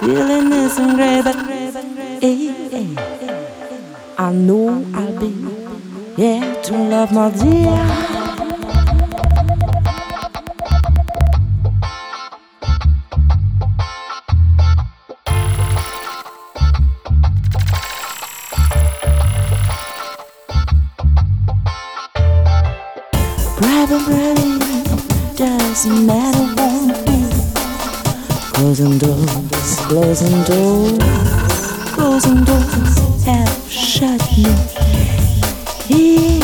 Feeling but hey, hey. I know I'll be yeah to love my dear. Doesn't matter won't be Closing doors, closing doors, closing doors have shut me in.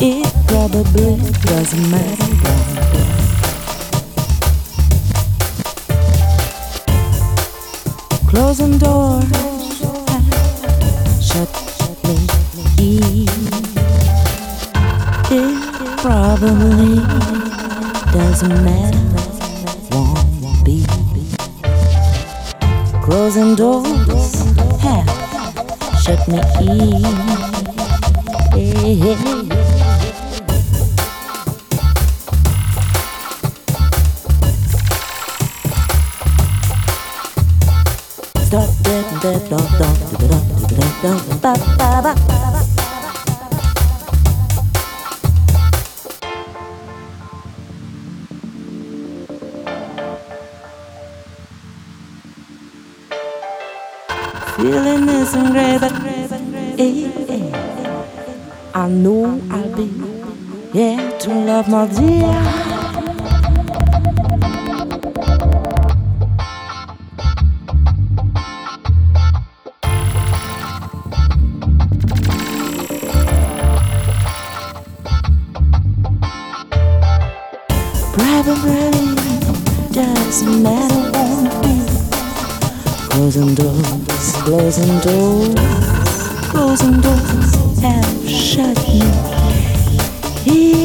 It probably doesn't matter. Closing doors, shut me. It probably doesn't matter. Won't be closing doors have shut me in. Feeling but hey, hey. I know I'll be yeah to love my dear. Probably doesn't matter won't be Closing doors, closing doors, closing doors have shut me. It